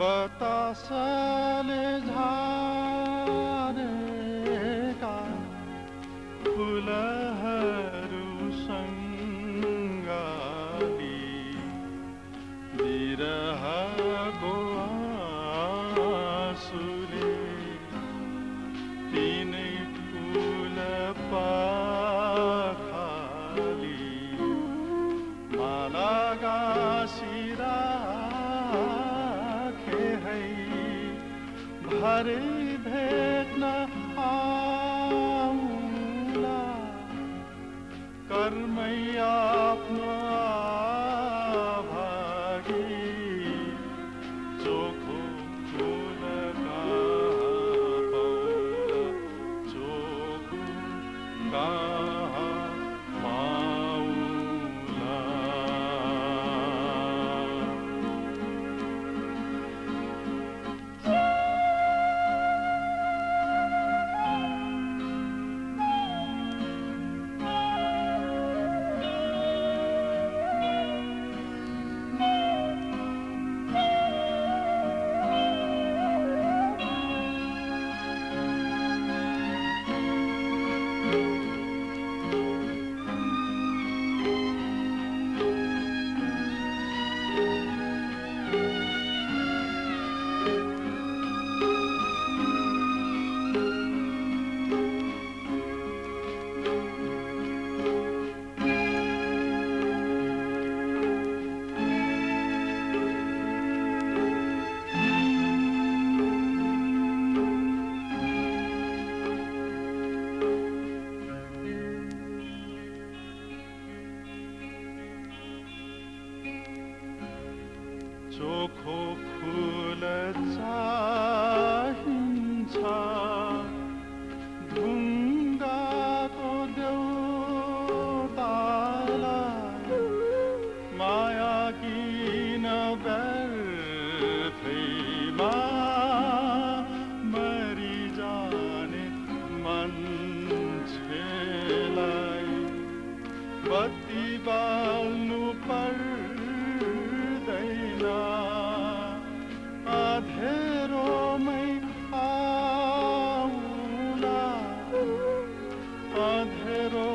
बतासा ले झा हरिधेतना कर्मैया चोखो फुल चाहिन्छ। ढुङ्गाको देउतालाई माया किन व्यर्थैमा मन छेलाई बत्ती बाल्नु पर्छ adhero